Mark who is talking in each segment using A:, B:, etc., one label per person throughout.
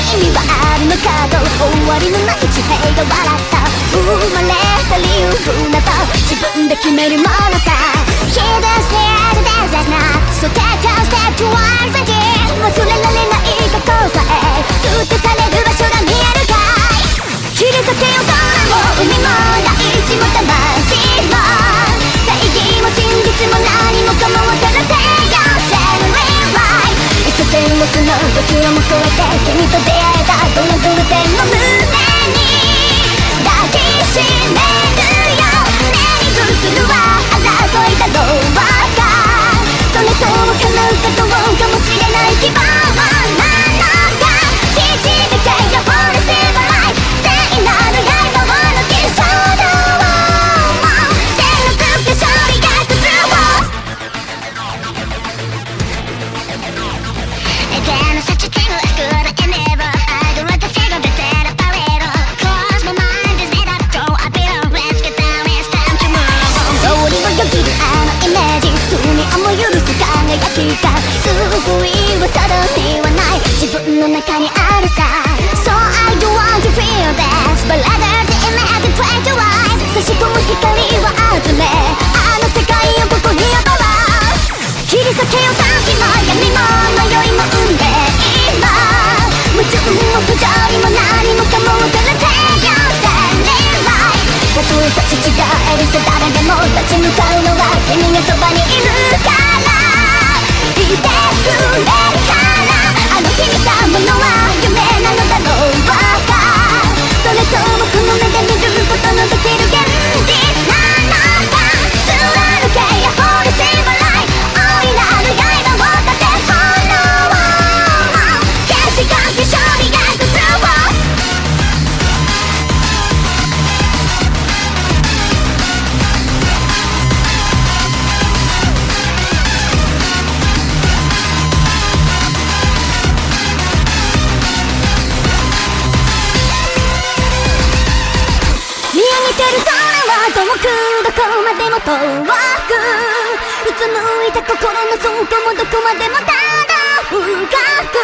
A: 意味はあるのかと終わりのない地平が笑った。生まれた理由僕の時をも超えて君と出会えたこの偶然の胸に such a thing, let's 違えるさ誰でも立ち向かうのは君がそばにいるから。遠くどこまでも遠くうつむいた心の底もどこまでもただ深く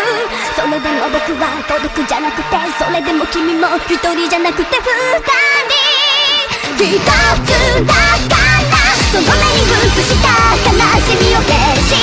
A: それでも僕は孤独じゃなくてそれでも君も一人じゃなくて二人一つだからその目に映した悲しみを消し